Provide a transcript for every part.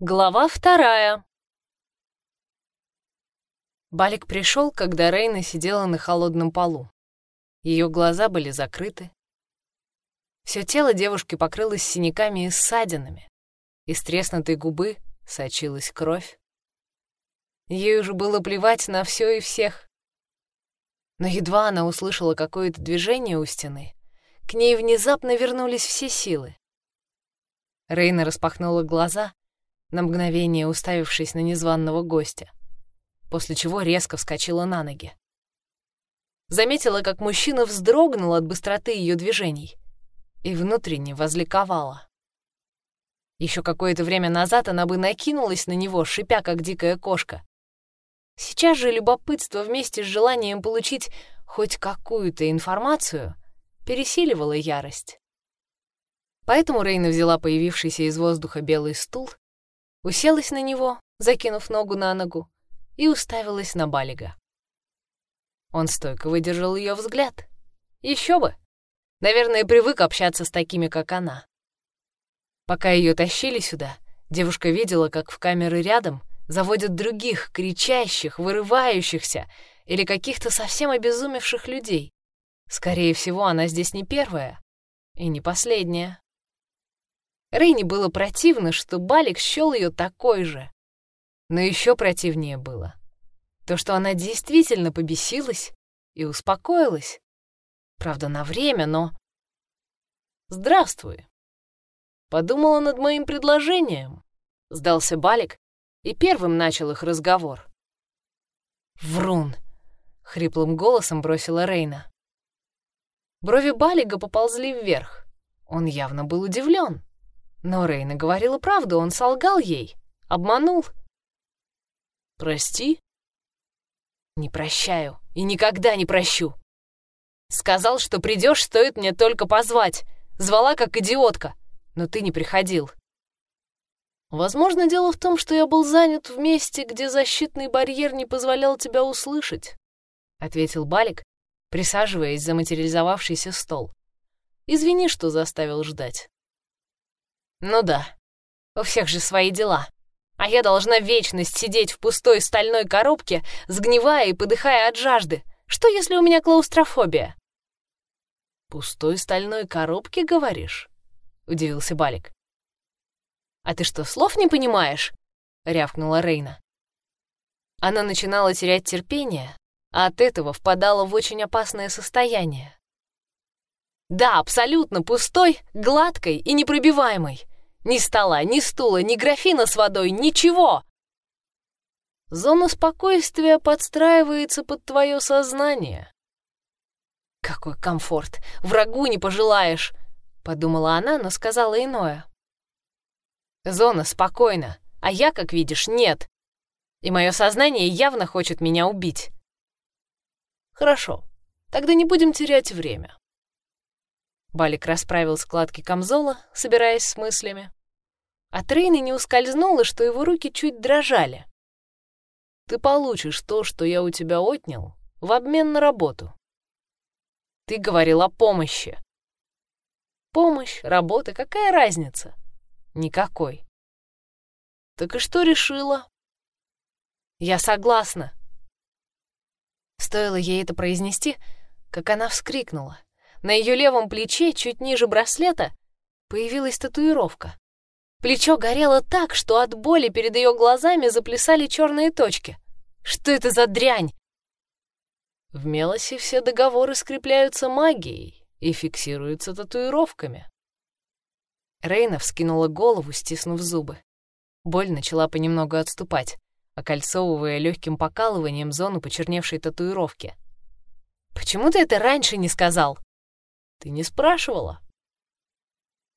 Глава вторая. Балик пришел, когда Рейна сидела на холодном полу. Ее глаза были закрыты. Все тело девушки покрылось синяками и ссадинами. Из треснутой губы сочилась кровь. Ей уже было плевать на все и всех. Но едва она услышала какое-то движение у стены, к ней внезапно вернулись все силы. Рейна распахнула глаза — на мгновение уставившись на незваного гостя, после чего резко вскочила на ноги. Заметила, как мужчина вздрогнул от быстроты ее движений и внутренне возликовала. Еще какое-то время назад она бы накинулась на него, шипя, как дикая кошка. Сейчас же любопытство вместе с желанием получить хоть какую-то информацию пересиливало ярость. Поэтому Рейна взяла появившийся из воздуха белый стул уселась на него, закинув ногу на ногу, и уставилась на Балига. Он стойко выдержал ее взгляд. Еще бы! Наверное, привык общаться с такими, как она. Пока ее тащили сюда, девушка видела, как в камеры рядом заводят других, кричащих, вырывающихся или каких-то совсем обезумевших людей. Скорее всего, она здесь не первая и не последняя. Рейни было противно, что Балик счёл ее такой же. Но еще противнее было то, что она действительно побесилась и успокоилась. Правда, на время, но... «Здравствуй!» Подумала над моим предложением. Сдался Балик и первым начал их разговор. «Врун!» — хриплым голосом бросила Рейна. Брови Балига поползли вверх. Он явно был удивлен. Но Рейна говорила правду, он солгал ей, обманул. «Прости?» «Не прощаю и никогда не прощу. Сказал, что придешь, стоит мне только позвать. Звала как идиотка, но ты не приходил. Возможно, дело в том, что я был занят в месте, где защитный барьер не позволял тебя услышать», — ответил Балик, присаживаясь за материализовавшийся стол. «Извини, что заставил ждать». Ну да, у всех же свои дела. А я должна вечность сидеть в пустой стальной коробке, сгнивая и подыхая от жажды. Что, если у меня клаустрофобия? «Пустой стальной коробке, говоришь?» — удивился Балик. «А ты что, слов не понимаешь?» — рявкнула Рейна. Она начинала терять терпение, а от этого впадала в очень опасное состояние. Да, абсолютно пустой, гладкой и непробиваемой. Ни стола, ни стула, ни графина с водой, ничего. Зона спокойствия подстраивается под твое сознание. Какой комфорт! Врагу не пожелаешь, подумала она, но сказала иное. Зона спокойна, а я, как видишь, нет. И мое сознание явно хочет меня убить. Хорошо, тогда не будем терять время. Балик расправил складки камзола, собираясь с мыслями. От Рейны не ускользнуло, что его руки чуть дрожали. «Ты получишь то, что я у тебя отнял, в обмен на работу. Ты говорил о помощи. Помощь, работа, какая разница? Никакой. Так и что решила? Я согласна. Стоило ей это произнести, как она вскрикнула. На ее левом плече, чуть ниже браслета, появилась татуировка. Плечо горело так, что от боли перед ее глазами заплясали черные точки. Что это за дрянь? В Мелосе все договоры скрепляются магией и фиксируются татуировками. Рейна вскинула голову, стиснув зубы. Боль начала понемногу отступать, окольцовывая легким покалыванием зону почерневшей татуировки. «Почему ты это раньше не сказал?» Ты не спрашивала?»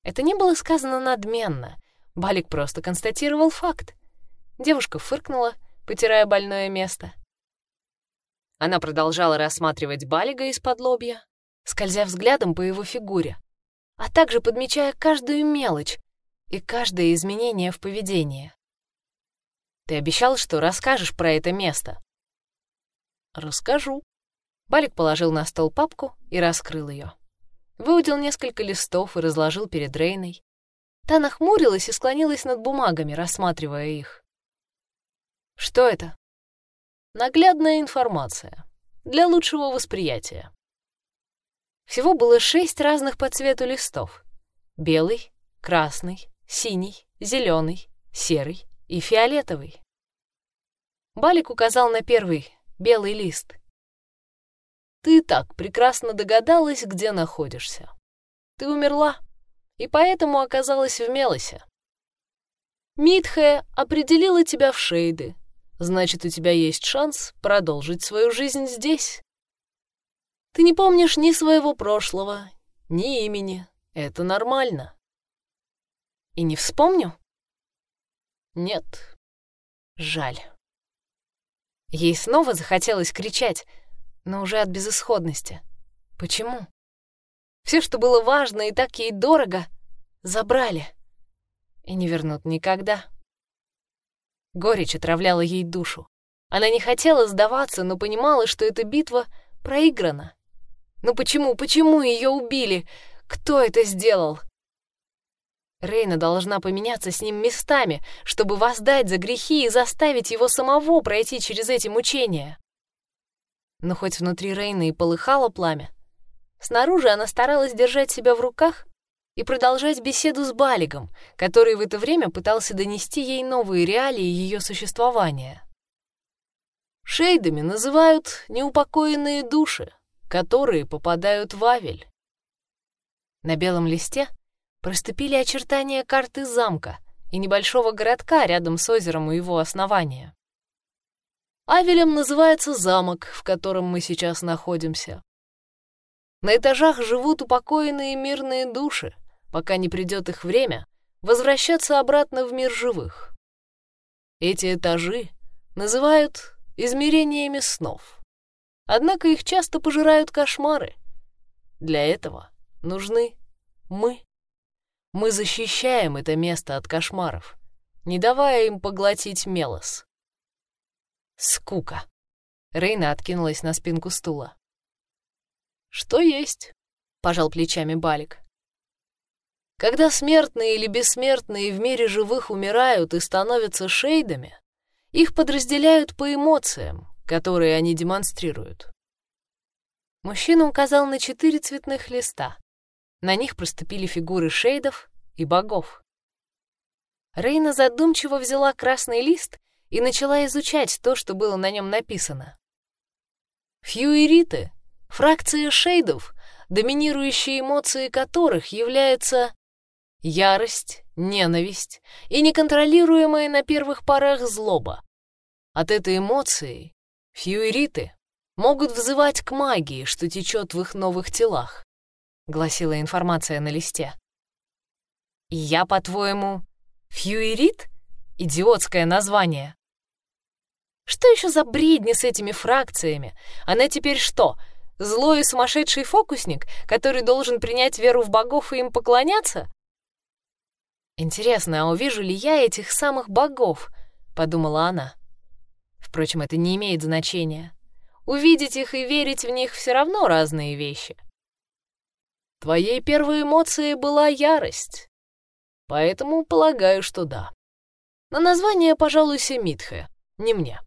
Это не было сказано надменно. Балик просто констатировал факт. Девушка фыркнула, потирая больное место. Она продолжала рассматривать Балига из-под лобья, скользя взглядом по его фигуре, а также подмечая каждую мелочь и каждое изменение в поведении. «Ты обещал, что расскажешь про это место?» «Расскажу». Балик положил на стол папку и раскрыл ее выудил несколько листов и разложил перед Рейной. Та нахмурилась и склонилась над бумагами, рассматривая их. Что это? Наглядная информация. Для лучшего восприятия. Всего было шесть разных по цвету листов. Белый, красный, синий, зеленый, серый и фиолетовый. Балик указал на первый, белый лист. «Ты так прекрасно догадалась, где находишься. Ты умерла, и поэтому оказалась в Мелосе. Митхе определила тебя в Шейды, значит, у тебя есть шанс продолжить свою жизнь здесь. Ты не помнишь ни своего прошлого, ни имени. Это нормально. И не вспомню? Нет. Жаль. Ей снова захотелось кричать, но уже от безысходности. Почему? Все, что было важно и так ей дорого, забрали. И не вернут никогда. Горечь отравляла ей душу. Она не хотела сдаваться, но понимала, что эта битва проиграна. Но почему, почему ее убили? Кто это сделал? Рейна должна поменяться с ним местами, чтобы воздать за грехи и заставить его самого пройти через эти мучения. Но хоть внутри Рейны и полыхало пламя, снаружи она старалась держать себя в руках и продолжать беседу с Балигом, который в это время пытался донести ей новые реалии ее существования. Шейдами называют неупокоенные души, которые попадают в Авель. На белом листе проступили очертания карты замка и небольшого городка рядом с озером у его основания. Авелем называется замок, в котором мы сейчас находимся. На этажах живут упокоенные мирные души, пока не придет их время возвращаться обратно в мир живых. Эти этажи называют измерениями снов. Однако их часто пожирают кошмары. Для этого нужны мы. Мы защищаем это место от кошмаров, не давая им поглотить Мелос. Скука. Рейна откинулась на спинку стула. «Что есть?» — пожал плечами Балик. Когда смертные или бессмертные в мире живых умирают и становятся шейдами, их подразделяют по эмоциям, которые они демонстрируют. Мужчина указал на четыре цветных листа. На них проступили фигуры шейдов и богов. Рейна задумчиво взяла красный лист и начала изучать то, что было на нем написано. Фьюириты — фракция шейдов, доминирующие эмоции которых являются ярость, ненависть и неконтролируемая на первых порах злоба. От этой эмоции фьюириты могут взывать к магии, что течет в их новых телах гласила информация на листе. Я, по-твоему, Фьюирит? Идиотское название. Что еще за бредни с этими фракциями? Она теперь что, злой и сумасшедший фокусник, который должен принять веру в богов и им поклоняться? Интересно, а увижу ли я этих самых богов? Подумала она. Впрочем, это не имеет значения. Увидеть их и верить в них все равно разные вещи. Твоей первой эмоцией была ярость. Поэтому полагаю, что да. На название, пожалуй, Семитхе, не мне.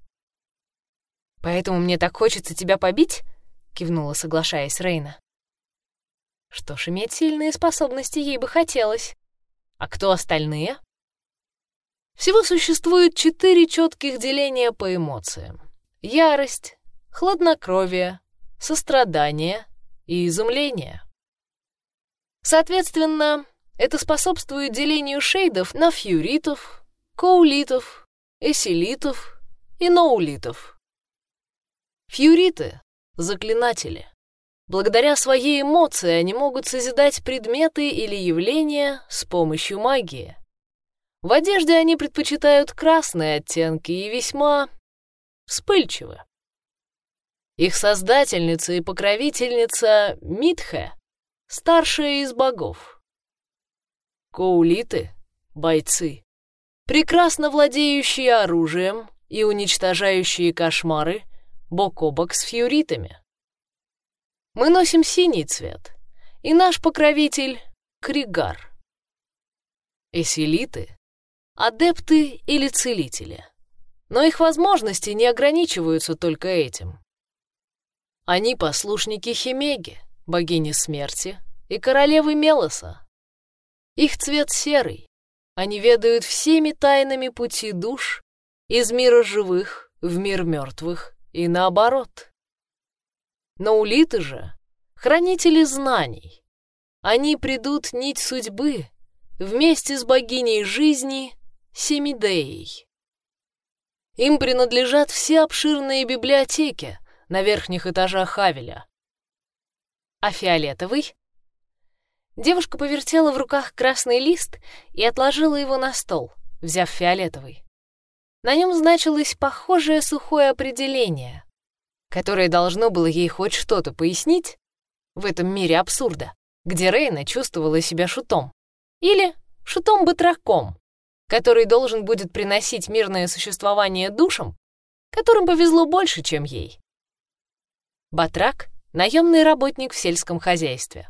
«Поэтому мне так хочется тебя побить?» — кивнула, соглашаясь Рейна. Что ж, иметь сильные способности ей бы хотелось. А кто остальные? Всего существует четыре четких деления по эмоциям. Ярость, хладнокровие, сострадание и изумление. Соответственно, это способствует делению шейдов на фьюритов, коулитов, эсилитов и ноулитов. Фьюриты — заклинатели. Благодаря своей эмоции они могут созидать предметы или явления с помощью магии. В одежде они предпочитают красные оттенки и весьма вспыльчивы. Их создательница и покровительница Митхе старшая из богов. Коулиты — бойцы, прекрасно владеющие оружием и уничтожающие кошмары бок о бок с фьюритами. Мы носим синий цвет, и наш покровитель — Кригар. Эсилиты — адепты или целители. Но их возможности не ограничиваются только этим. Они послушники Химеги, богини смерти, и королевы Мелоса. Их цвет серый. Они ведают всеми тайнами пути душ из мира живых в мир мертвых и наоборот. Но улиты же — хранители знаний. Они придут нить судьбы вместе с богиней жизни Семидеей. Им принадлежат все обширные библиотеки на верхних этажах Хавеля. А фиолетовый? Девушка повертела в руках красный лист и отложила его на стол, взяв фиолетовый. На нем значилось похожее сухое определение, которое должно было ей хоть что-то пояснить в этом мире абсурда, где Рейна чувствовала себя шутом. Или шутом-батраком, который должен будет приносить мирное существование душам, которым повезло больше, чем ей. Батрак — наемный работник в сельском хозяйстве.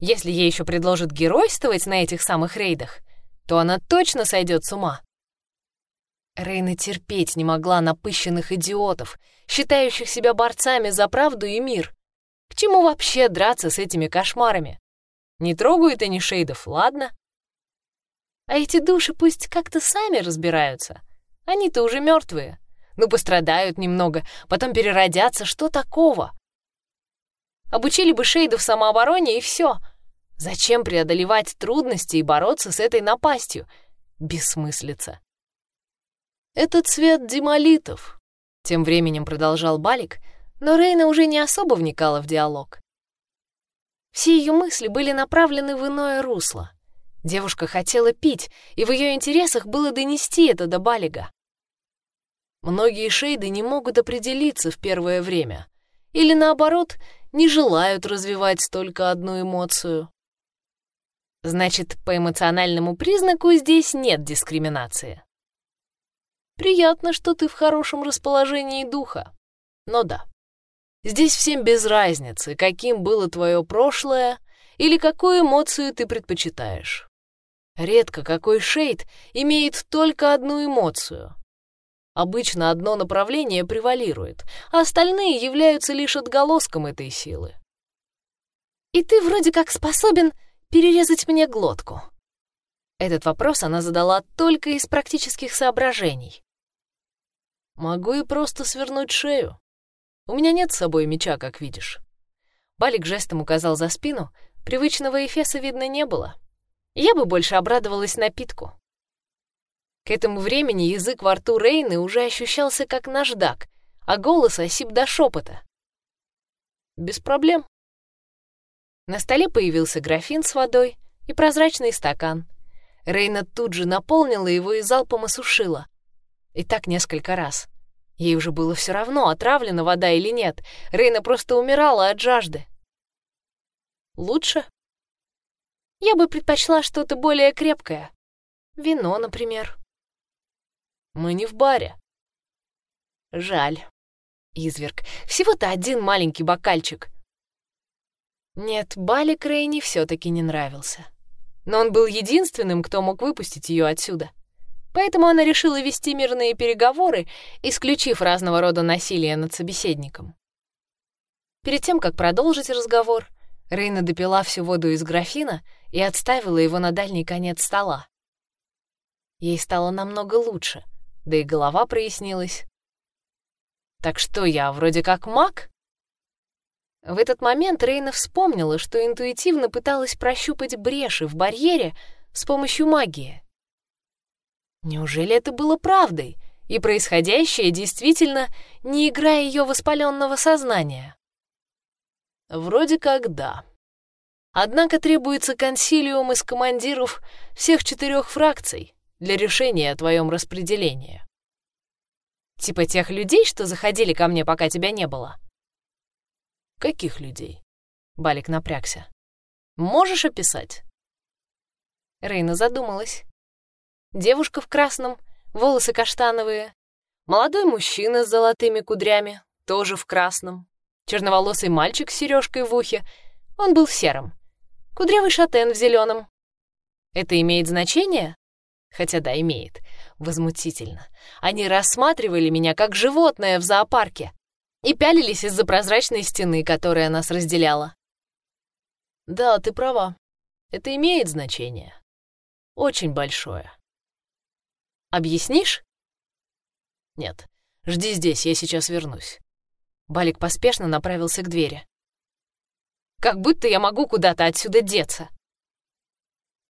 Если ей еще предложат геройствовать на этих самых рейдах, то она точно сойдет с ума. Рейна терпеть не могла напыщенных идиотов, считающих себя борцами за правду и мир. К чему вообще драться с этими кошмарами? Не трогают они шейдов, ладно? А эти души пусть как-то сами разбираются. Они-то уже мертвые. Ну, пострадают немного, потом переродятся. Что такого? Обучили бы шейдов самообороне, и все. Зачем преодолевать трудности и бороться с этой напастью? Бессмыслица. «Это цвет демолитов», — тем временем продолжал Балик, но Рейна уже не особо вникала в диалог. Все ее мысли были направлены в иное русло. Девушка хотела пить, и в ее интересах было донести это до Балига. Многие шейды не могут определиться в первое время, или наоборот, не желают развивать только одну эмоцию. Значит, по эмоциональному признаку здесь нет дискриминации. Приятно, что ты в хорошем расположении духа. Но да, здесь всем без разницы, каким было твое прошлое или какую эмоцию ты предпочитаешь. Редко какой шейд имеет только одну эмоцию. Обычно одно направление превалирует, а остальные являются лишь отголоском этой силы. «И ты вроде как способен перерезать мне глотку?» Этот вопрос она задала только из практических соображений. «Могу и просто свернуть шею. У меня нет с собой меча, как видишь». Балик жестом указал за спину, привычного эфеса видно не было я бы больше обрадовалась напитку. К этому времени язык во рту Рейны уже ощущался как наждак, а голос осип до шепота. Без проблем. На столе появился графин с водой и прозрачный стакан. Рейна тут же наполнила его и залпом осушила. И так несколько раз. Ей уже было все равно, отравлена вода или нет. Рейна просто умирала от жажды. Лучше я бы предпочла что-то более крепкое. Вино, например. Мы не в баре. Жаль. Изверг. Всего-то один маленький бокальчик. Нет, Балик Рейни все-таки не нравился. Но он был единственным, кто мог выпустить ее отсюда. Поэтому она решила вести мирные переговоры, исключив разного рода насилие над собеседником. Перед тем, как продолжить разговор, Рейна допила всю воду из графина и отставила его на дальний конец стола. Ей стало намного лучше, да и голова прояснилась. «Так что я, вроде как маг?» В этот момент Рейна вспомнила, что интуитивно пыталась прощупать бреши в барьере с помощью магии. Неужели это было правдой, и происходящее действительно не игра ее воспаленного сознания? Вроде как да. Однако требуется консилиум из командиров всех четырех фракций для решения о твоем распределении. Типа тех людей, что заходили ко мне, пока тебя не было? Каких людей? Балик напрягся. Можешь описать? Рейна задумалась. Девушка в красном, волосы каштановые. Молодой мужчина с золотыми кудрями, тоже в красном черноволосый мальчик с сережкой в ухе. Он был в сером. Кудрявый шатен в зеленом. Это имеет значение? Хотя да, имеет. Возмутительно. Они рассматривали меня как животное в зоопарке и пялились из-за прозрачной стены, которая нас разделяла. Да, ты права. Это имеет значение. Очень большое. Объяснишь? Нет. Жди здесь, я сейчас вернусь. Балик поспешно направился к двери. Как будто я могу куда-то отсюда деться.